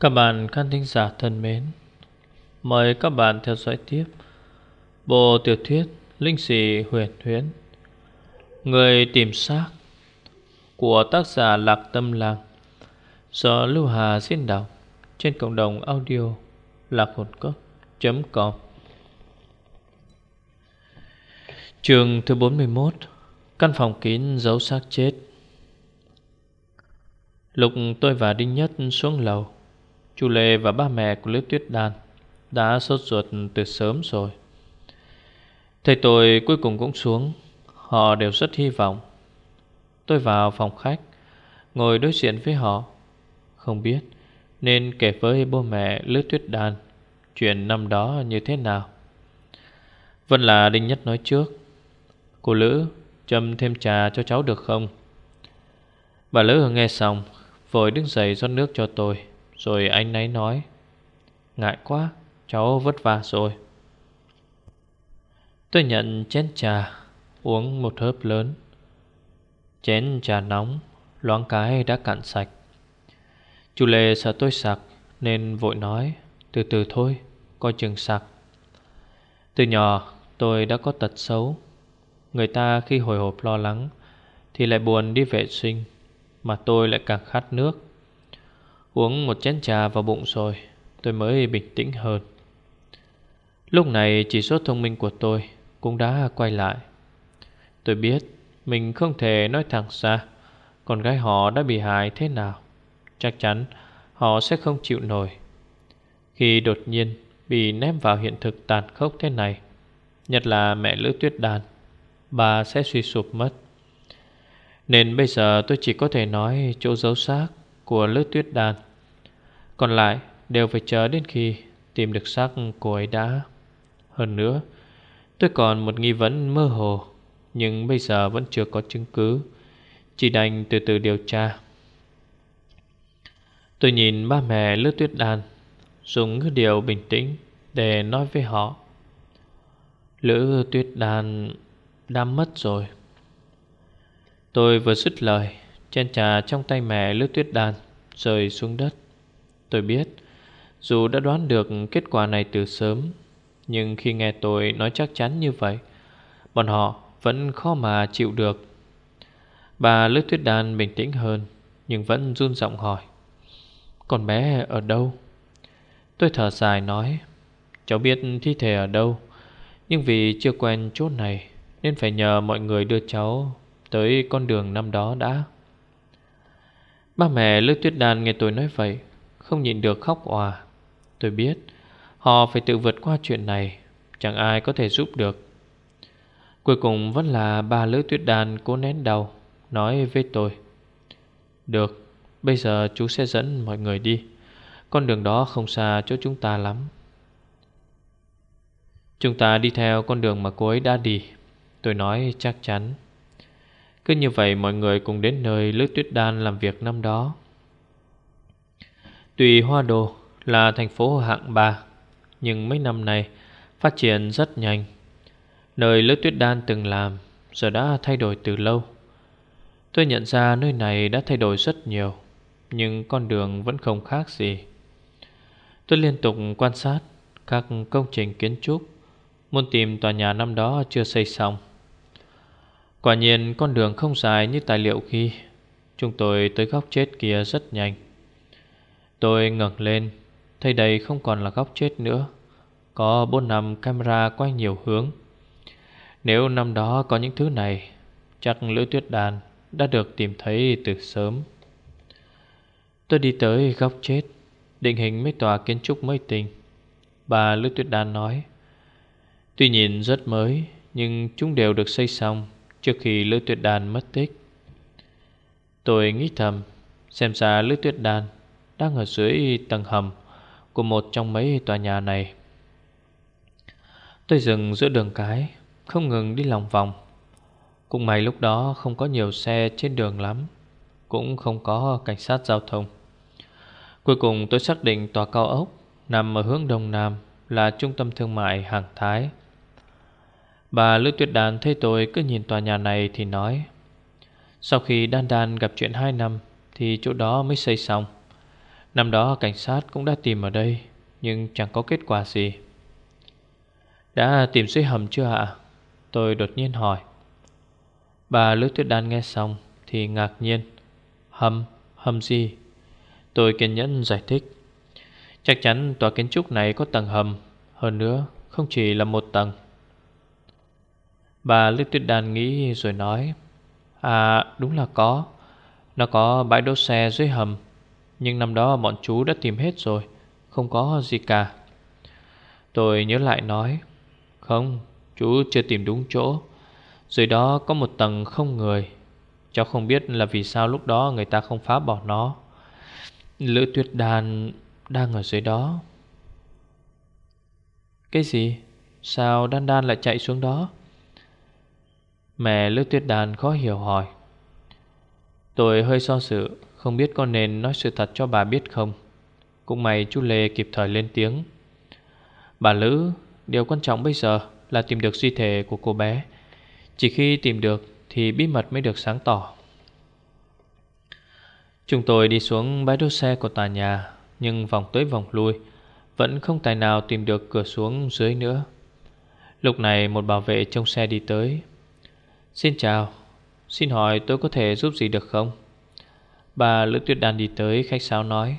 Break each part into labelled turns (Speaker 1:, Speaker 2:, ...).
Speaker 1: Các bạn khán thính giả thân mến, Mời các bạn theo dõi tiếp Bộ tiểu thuyết Linh sĩ huyền huyến Người tìm xác Của tác giả Lạc Tâm Lạc Do Lưu Hà diễn đọc Trên cộng đồng audio Lạc hồn cốc.com Trường thứ 41 Căn phòng kín giấu xác chết. Lúc tôi và Đinh Nhất xuống lầu Chu Lê và ba mẹ của Lữ Tuyết Đan Đã sốt ruột từ sớm rồi. Thầy tôi cuối cùng cũng xuống. Họ đều rất hy vọng. Tôi vào phòng khách, Ngồi đối diện với họ. Không biết Nên kể với bố mẹ Lữ Tuyết Đan Chuyện năm đó như thế nào. Vẫn là Đinh Nhất nói trước. Cô Lữ, Châm thêm trà cho cháu được không? Bà Lữ nghe xong, Vội đứng dậy rót nước cho tôi. Rồi anh ấy nói, Ngại quá, Cháu vất vả rồi. Tôi nhận chén trà, Uống một hớp lớn. Chén trà nóng, Loáng cái đã cạn sạch. Chú Lê sợ tôi sặc Nên vội nói, Từ từ thôi, Coi chừng sặc Từ nhỏ, tôi đã có tật xấu. Người ta khi hồi hộp lo lắng, Thì lại buồn đi vệ sinh, Mà tôi lại càng khát nước. Uống một chén trà vào bụng rồi, Tôi mới bình tĩnh hơn. Lúc này chỉ số thông minh của tôi Cũng đã quay lại. Tôi biết Mình không thể nói thẳng ra, Con gái họ đã bị hại thế nào, Chắc chắn họ sẽ không chịu nổi. Khi đột nhiên Bị ném vào hiện thực tàn khốc thế này, Nhất là mẹ Lữ Tuyết Đàn Bà sẽ suy sụp mất. Nên bây giờ tôi chỉ có thể nói Chỗ giấu xác của Lữ Tuyết Đàn Còn lại đều phải chờ đến khi Tìm được xác cô ấy đã. Hơn nữa, Tôi còn một nghi vấn mơ hồ, Nhưng bây giờ vẫn chưa có chứng cứ, Chỉ đành từ từ điều tra. Tôi nhìn ba mẹ lữ tuyết đàn Dùng ngữ điều bình tĩnh Để nói với họ. Lữ tuyết đàn đã mất rồi. Tôi vừa dứt lời Chén trà trong tay mẹ lướt tuyết đàn, Rơi xuống đất. Tôi biết, Dù đã đoán được kết quả này từ sớm, Nhưng khi nghe tôi nói chắc chắn như vậy, Bọn họ vẫn khó mà chịu được. Bà lướt tuyết đàn bình tĩnh hơn, Nhưng vẫn run giọng hỏi, Con bé ở đâu? Tôi thở dài nói, Cháu biết thi thể ở đâu, Nhưng vì chưa quen chỗ này, Nên phải nhờ mọi người đưa cháu Tới con đường năm đó đã. Ba mẹ Lữ tuyết đàn nghe tôi nói vậy, Không nhịn được khóc òa. Tôi biết, Họ phải tự vượt qua chuyện này, Chẳng ai có thể giúp được. Cuối cùng vẫn là ba lữ tuyết đàn cố nén đầu Nói với tôi, Được, Bây giờ chú sẽ dẫn mọi người đi. Con đường đó không xa chỗ chúng ta lắm. Chúng ta đi theo con đường mà cô ấy đã đi, Tôi nói chắc chắn. Cứ như vậy mọi người cùng đến nơi Lữ Tuyết Đan làm việc năm đó. Tùy Hoa Đô là thành phố hạng 3 Nhưng mấy năm nay phát triển rất nhanh. Nơi Lữ Tuyết Đan từng làm Giờ đã thay đổi từ lâu. Tôi nhận ra nơi này đã thay đổi rất nhiều, Nhưng con đường vẫn không khác gì. Tôi liên tục quan sát các công trình kiến trúc, Muốn tìm tòa nhà năm đó chưa xây xong. Quả nhiên, con đường không dài như tài liệu khi Chúng tôi tới góc chết kia rất nhanh. Tôi ngẩng lên, Thấy đây không còn là góc chết nữa. Có bốn năm camera quay nhiều hướng. Nếu năm đó có những thứ này, Chắc Lữ Tuyết Đàn đã được tìm thấy từ sớm. Tôi đi tới góc chết, Định hình mấy tòa kiến trúc mới tình Bà Lữ Tuyết Đan nói, Tuy nhìn rất mới, Nhưng chúng đều được xây xong. Trước khi Lữ Tuyết Đan mất tích. Tôi nghĩ thầm, Xem ra Lữ Tuyết Đan Đang ở dưới tầng hầm Của một trong mấy tòa nhà này. Tôi dừng giữa đường cái, Không ngừng đi lòng vòng. Cũng may lúc đó không có nhiều xe trên đường lắm, Cũng không có cảnh sát giao thông. Cuối cùng tôi xác định tòa cao ốc Nằm ở hướng đông nam Là trung tâm thương mại hàng Thái. Bà Lữ Tuyết Đàn thấy tôi cứ nhìn tòa nhà này thì nói Sau khi Đan Đan gặp chuyện 2 năm Thì chỗ đó mới xây xong. Năm đó cảnh sát cũng đã tìm ở đây Nhưng chẳng có kết quả gì. Đã tìm dưới hầm chưa ạ? Tôi đột nhiên hỏi. Bà Lữ Tuyết Đan nghe xong Thì ngạc nhiên. Hầm, hầm gì? Tôi kiên nhẫn giải thích. Chắc chắn tòa kiến trúc này có tầng hầm Hơn nữa không chỉ là một tầng. Bà Lữ Tuyết Đan nghĩ rồi nói À đúng là có. Nó có bãi đỗ xe dưới hầm Nhưng năm đó bọn chú đã tìm hết rồi Không có gì cả. Tôi nhớ lại nói Không, chú chưa tìm đúng chỗ. Dưới đó có một tầng không người. Cháu không biết là vì sao lúc đó người ta không phá bỏ nó. Lữ tuyệt đàn đang ở dưới đó. Cái gì? Sao đan đan lại chạy xuống đó? Mẹ Lữ tuyết đan khó hiểu hỏi. Tôi hơi so sự, Không biết có nên nói sự thật cho bà biết không? Cũng may chú Lê kịp thời lên tiếng. Bà Lữ, Điều quan trọng bây giờ là tìm được di thể của cô bé. Chỉ khi tìm được Thì bí mật mới được sáng tỏ. Chúng tôi đi xuống bãi đỗ xe của tòa nhà, Nhưng vòng tới vòng lui, Vẫn không tài nào tìm được cửa xuống dưới nữa. Lúc này một bảo vệ trong xe đi tới. Xin chào, Xin hỏi tôi có thể giúp gì được không? Bà Lữ Tuyết Đàn đi tới khách sáo nói,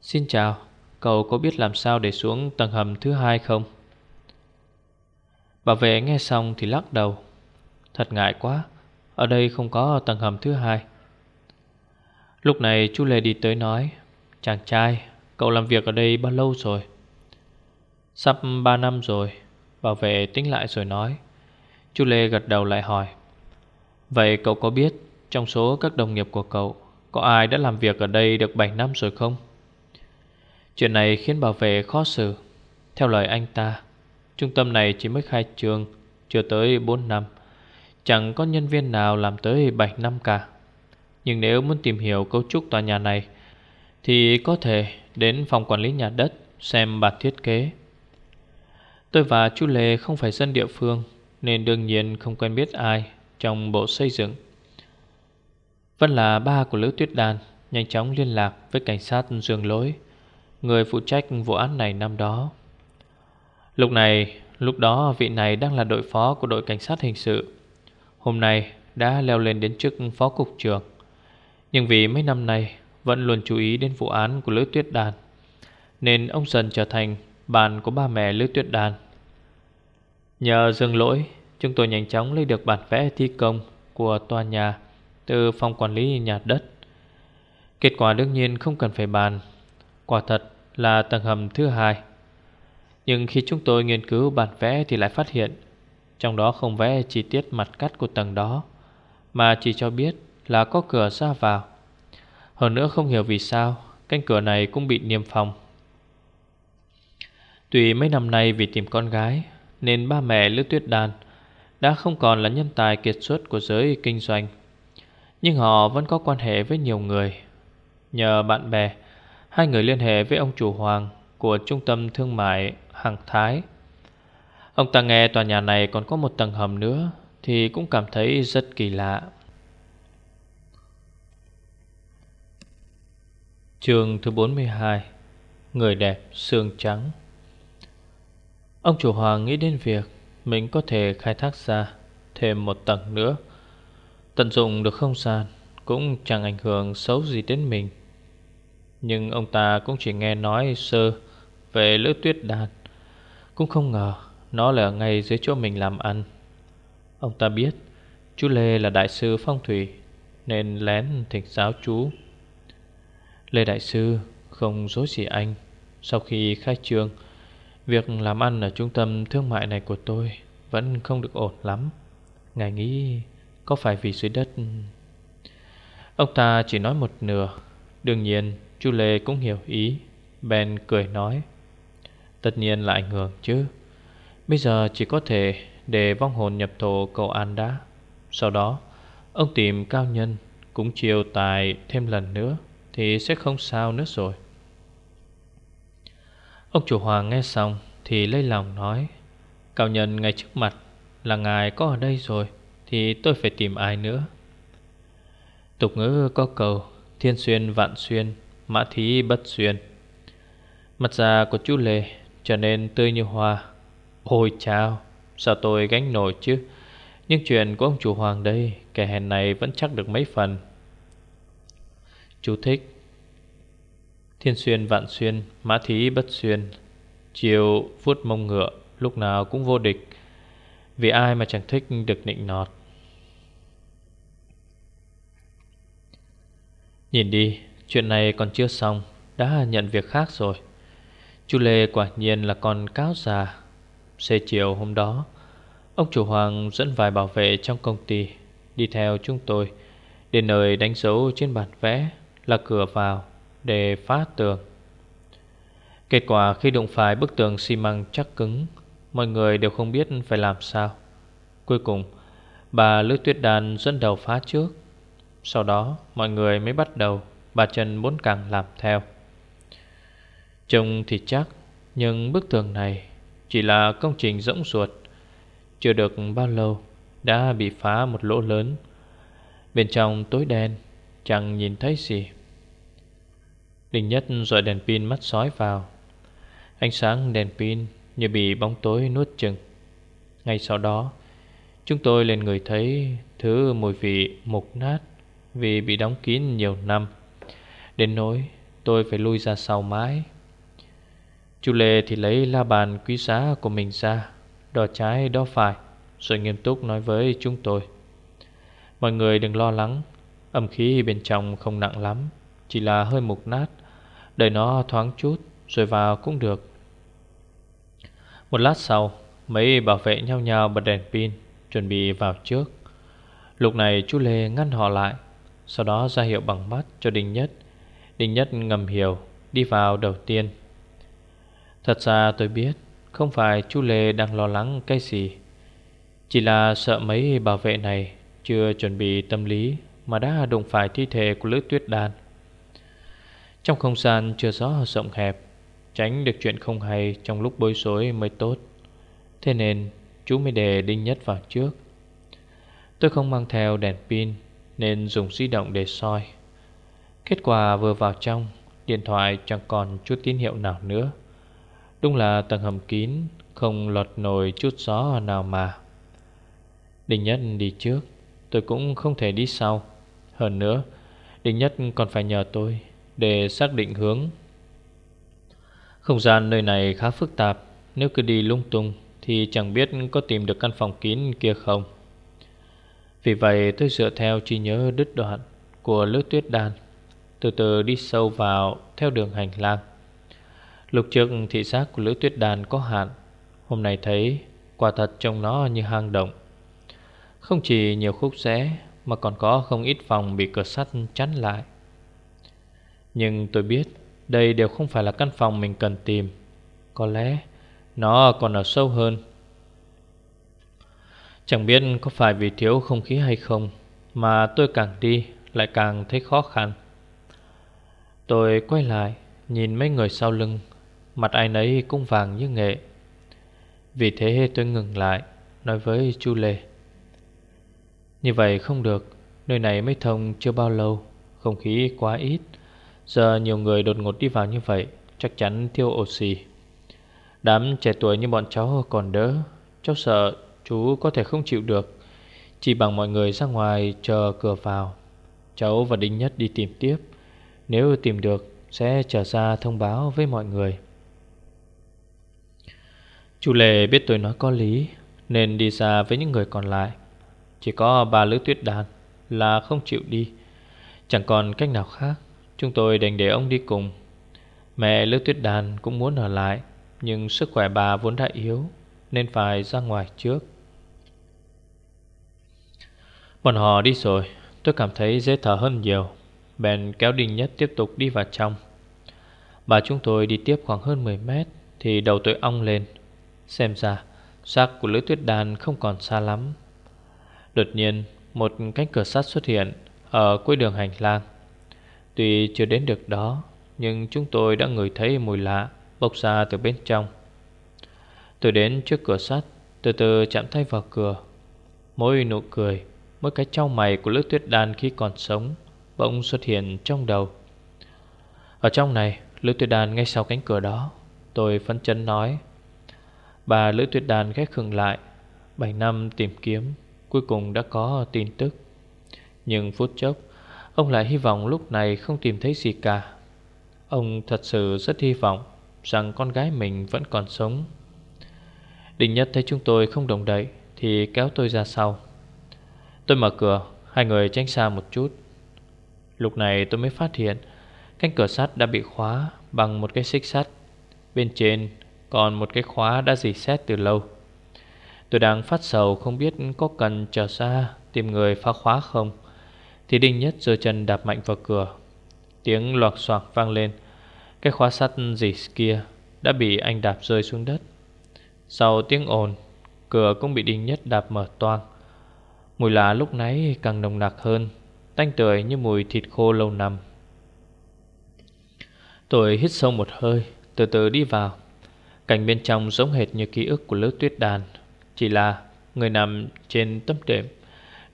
Speaker 1: Xin chào, Cậu có biết làm sao để xuống tầng hầm thứ hai không? Bảo vệ nghe xong thì lắc đầu, Thật ngại quá, Ở đây không có tầng hầm thứ hai Lúc này chú Lê đi tới nói, Chàng trai, Cậu làm việc ở đây bao lâu rồi Sắp 3 năm rồi Bảo vệ tính lại rồi nói Chú Lê gật đầu lại hỏi, Vậy cậu có biết Trong số các đồng nghiệp của cậu Có ai đã làm việc ở đây được 7 năm rồi không? Chuyện này khiến bảo vệ khó xử. Theo lời anh ta, Trung tâm này chỉ mới khai trương Chưa tới 4 năm, Chẳng có nhân viên nào làm tới 7 năm cả. Nhưng nếu muốn tìm hiểu cấu trúc tòa nhà này, Thì có thể đến phòng quản lý nhà đất Xem bản thiết kế. Tôi và chú Lê không phải dân địa phương nên đương nhiên không quen biết ai Trong bộ xây dựng. Vẫn là ba của Lữ Tuyết Đan Nhanh chóng liên lạc với cảnh sát Dương Lối Người phụ trách vụ án này năm đó. Lúc này, lúc đó vị này đang là đội phó của đội cảnh sát hình sự. Hôm nay đã leo lên đến chức phó cục trưởng. Nhưng vì mấy năm nay vẫn luôn chú ý đến vụ án của Lữ Tuyết Đàn Nên ông dần trở thành bạn của ba mẹ Lữ Tuyết Đàn Nhờ dừng lỗi, chúng tôi nhanh chóng lấy được bản vẽ thi công của tòa nhà từ phòng quản lý nhà đất. Kết quả đương nhiên không cần phải bàn Quả thật là tầng hầm thứ hai. Nhưng khi chúng tôi nghiên cứu bản vẽ thì lại phát hiện Trong đó không vẽ chi tiết mặt cắt của tầng đó Mà chỉ cho biết là có cửa ra vào. Hơn nữa không hiểu vì sao Cánh cửa này cũng bị niêm phong. Tuy mấy năm nay vì tìm con gái nên ba mẹ Lữ Tuyết Đan Đã không còn là nhân tài kiệt xuất của giới kinh doanh. Nhưng họ vẫn có quan hệ với nhiều người. Nhờ bạn bè, Hai người liên hệ với ông chủ Hoàng Của trung tâm thương mại Hằng Thái. Ông ta nghe tòa nhà này còn có một tầng hầm nữa Thì cũng cảm thấy rất kỳ lạ. Trường thứ 42 Người đẹp xương trắng. Ông chủ Hoàng nghĩ đến việc Mình có thể khai thác ra Thêm một tầng nữa. Tận dụng được không gian Cũng chẳng ảnh hưởng xấu gì đến mình. Nhưng ông ta cũng chỉ nghe nói sơ Về lữ tuyết đàn. Cũng không ngờ Nó là ngay dưới chỗ mình làm ăn. Ông ta biết Chú Lê là đại sư phong thủy, Nên lén thỉnh giáo chú. Lê đại sư Không dối gì anh. Sau khi khai trương Việc làm ăn ở trung tâm thương mại này của tôi Vẫn không được ổn lắm. Ngài nghĩ Có phải vì dưới đất? Ông ta chỉ nói một nửa. Đương nhiên, Chu Lê cũng hiểu ý. Ben cười nói, Tất nhiên là ảnh hưởng chứ. Bây giờ chỉ có thể để vong hồn nhập thổ cầu an đã. Sau đó, Ông tìm cao nhân Cũng chiều tài thêm lần nữa Thì sẽ không sao nữa rồi. Ông chủ hoàng nghe xong Thì lấy lòng nói Cao nhân ngay trước mặt Là ngài có ở đây rồi, Thì tôi phải tìm ai nữa? Tục ngữ có cầu Thiên xuyên vạn xuyên, Mã thí bất xuyên. Mặt già của chú Lê trở nên tươi như hoa. Ôi chao, Sao tôi gánh nổi chứ? Nhưng chuyện của ông chủ hoàng đây Kẻ hèn này vẫn chắc được mấy phần. Chú thích Thiên xuyên, vạn xuyên, Mã thí, bất xuyên. Chiều vuốt mông ngựa, Lúc nào cũng vô địch. Vì ai mà chẳng thích được nịnh nọt. Nhìn đi, Chuyện này còn chưa xong. Đã nhận việc khác rồi. Chú Lê quả nhiên là con cáo già. Xế chiều hôm đó, Ông chủ Hoàng dẫn vài bảo vệ trong công ty Đi theo chúng tôi. Đến nơi đánh dấu trên bản vẽ Là cửa vào. Để phá tường. Kết quả khi đụng phải bức tường xi măng chắc cứng, Mọi người đều không biết phải làm sao. Cuối cùng, Bà Lữ Tuyết Đàn dẫn đầu phá trước. Sau đó, mọi người mới bắt đầu, Bà Trần bốn càng làm theo. Trông thì chắc, Nhưng bức tường này Chỉ là công trình rỗng ruột, Chưa được bao lâu Đã bị phá một lỗ lớn. Bên trong tối đen, Chẳng nhìn thấy gì. Đình nhất dọi đèn pin mắt sói vào. Ánh sáng đèn pin Như bị bóng tối nuốt chừng. Ngay sau đó, Chúng tôi lên người thấy Thứ mùi vị mục nát Vì bị đóng kín nhiều năm. Đến nỗi tôi phải lui ra sau mái. Chú Lê thì lấy la bàn quý giá của mình ra Đỏ trái đo phải, Rồi nghiêm túc nói với chúng tôi. Mọi người đừng lo lắng, Âm khí bên trong không nặng lắm, Chỉ là hơi mục nát. Đợi nó thoáng chút, Rồi vào cũng được. Một lát sau, Mấy bảo vệ nhau nhau bật đèn pin, Chuẩn bị vào trước. Lúc này chú Lê ngăn họ lại, Sau đó ra hiệu bằng mắt cho Đinh Nhất. Đinh Nhất ngầm hiểu, Đi vào đầu tiên. Thật ra tôi biết, Không phải chú Lê đang lo lắng cái gì. Chỉ là sợ mấy bảo vệ này Chưa chuẩn bị tâm lý Mà đã đụng phải thi thể của Lữ Tuyết Đan. Trong không gian chưa rõ rộng hẹp, Tránh được chuyện không hay Trong lúc bối rối mới tốt. Thế nên, chú mới để Đinh Nhất vào trước. Tôi không mang theo đèn pin, Nên dùng di động để soi. Kết quả vừa vào trong, Điện thoại chẳng còn chút tín hiệu nào nữa. Đúng là tầng hầm kín, Không lọt nổi chút gió nào mà. Đình Nhất đi trước, Tôi cũng không thể đi sau. Hơn nữa Đình Nhất còn phải nhờ tôi. Để xác định hướng. Không gian nơi này khá phức tạp, Nếu cứ đi lung tung Thì chẳng biết có tìm được căn phòng kín kia không. Vì vậy tôi dựa theo trí nhớ đứt đoạn Của Lữ tuyết đan, từ từ đi sâu vào theo đường hành lang. Lục trước thị giác của Lữ Tuyết Đàn có hạn, Hôm nay thấy quả thật trông nó như hang động. Không chỉ nhiều khúc rẽ Mà còn có không ít phòng bị cửa sắt chắn lại. Nhưng tôi biết Đây đều không phải là căn phòng mình cần tìm. Có lẽ Nó còn ở sâu hơn. Chẳng biết có phải vì thiếu không khí hay không Mà tôi càng đi Lại càng thấy khó khăn. Tôi quay lại, Nhìn mấy người sau lưng, Mặt ai nấy cũng vàng như nghệ. Vì thế tôi ngừng lại, Nói với chu Lê. Như vậy không được, Nơi này mới thông chưa bao lâu, Không khí quá ít. Giờ nhiều người đột ngột đi vào như vậy, Chắc chắn thiêu oxy. Đám trẻ tuổi như bọn cháu còn đỡ, Cháu sợ chú có thể không chịu được. Chỉ bằng mọi người ra ngoài chờ cửa vào, Cháu và Đinh Nhất đi tìm tiếp. Nếu tìm được, Sẽ trở ra thông báo với mọi người. Chú lệ biết tôi nói có lý, Nên đi ra với những người còn lại. Chỉ có bà Lữ Tuyết Đàn Là không chịu đi, Chẳng còn cách nào khác. Chúng tôi đành để ông đi cùng. Mẹ Lữ Tuyết Đàn cũng muốn ở lại, Nhưng sức khỏe bà vốn đã yếu, Nên phải ra ngoài trước. Bọn họ đi rồi, Tôi cảm thấy dễ thở hơn nhiều. Bèn kéo Đinh Nhất tiếp tục đi vào trong. Bà chúng tôi đi tiếp khoảng hơn 10 mét, Thì đầu tôi ong lên. Xem ra, xác của lữ tuyết đàn không còn xa lắm. Đột nhiên, một cánh cửa sắt xuất hiện Ở cuối đường hành lang. Tuy chưa đến được đó, Nhưng chúng tôi đã ngửi thấy mùi lạ Bốc ra từ bên trong. Tôi đến trước cửa sắt, Từ từ chạm tay vào cửa. Mỗi nụ cười, Mỗi cái trao mày của lữ tuyết đàn khi còn sống Bỗng xuất hiện trong đầu. Ở trong này, Lữ tuyết đàn ngay sau cánh cửa đó, Tôi phấn chấn nói, Bà Lữ tuyết đàn ghét khừng lại. 7 năm tìm kiếm, Cuối cùng đã có tin tức. Nhưng phút chốc Ông lại hy vọng lúc này không tìm thấy gì cả. Ông thật sự rất hy vọng Rằng con gái mình vẫn còn sống. Đình nhất thấy chúng tôi không đồng đậy Thì kéo tôi ra sau. Tôi mở cửa, Hai người tránh xa một chút. Lúc này tôi mới phát hiện Cánh cửa sắt đã bị khóa Bằng một cái xích sắt. Bên trên còn một cái khóa đã dì xét từ lâu. Tôi đang phát sầu không biết có cần trở ra Tìm người phá khóa không. Thì Đinh Nhất giơ chân đạp mạnh vào cửa. Tiếng loạt soạt vang lên. Cái khóa sắt gì kia Đã bị anh đạp rơi xuống đất. Sau tiếng ồn, Cửa cũng bị Đinh Nhất đạp mở toang. Mùi lá lúc nãy càng nồng nặc hơn, Tanh tưởi như mùi thịt khô lâu năm. Tôi hít sâu một hơi, Từ từ đi vào. Cảnh bên trong giống hệt như ký ức của lớp tuyết đàn, Chỉ là người nằm trên tấm đệm.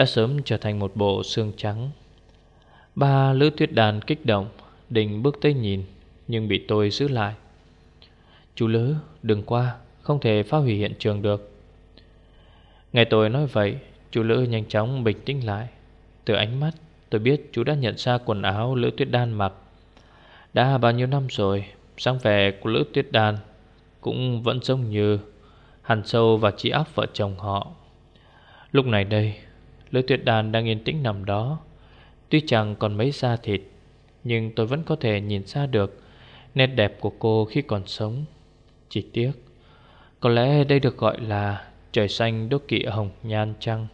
Speaker 1: Đã sớm trở thành một bộ xương trắng. Ba lữ tuyết đàn kích động, Định bước tới nhìn, Nhưng bị tôi giữ lại. Chú lữ, đừng qua, Không thể phá hủy hiện trường được. Nghe tôi nói vậy, Chú lữ nhanh chóng bình tĩnh lại. Từ ánh mắt, tôi biết chú đã nhận ra quần áo lữ tuyết đan mặc. Đã bao nhiêu năm rồi sáng vẻ của lữ tuyết đan cũng vẫn giống như Hàn Sâu và chị áp vợ chồng họ. Lúc này đây Lữ tuyệt đàn đang yên tĩnh nằm đó. Tuy chẳng còn mấy da thịt, Nhưng tôi vẫn có thể nhìn ra được Nét đẹp của cô khi còn sống. Chỉ tiếc, Có lẽ đây được gọi là Trời xanh đốt kỵ hồng nhan trăng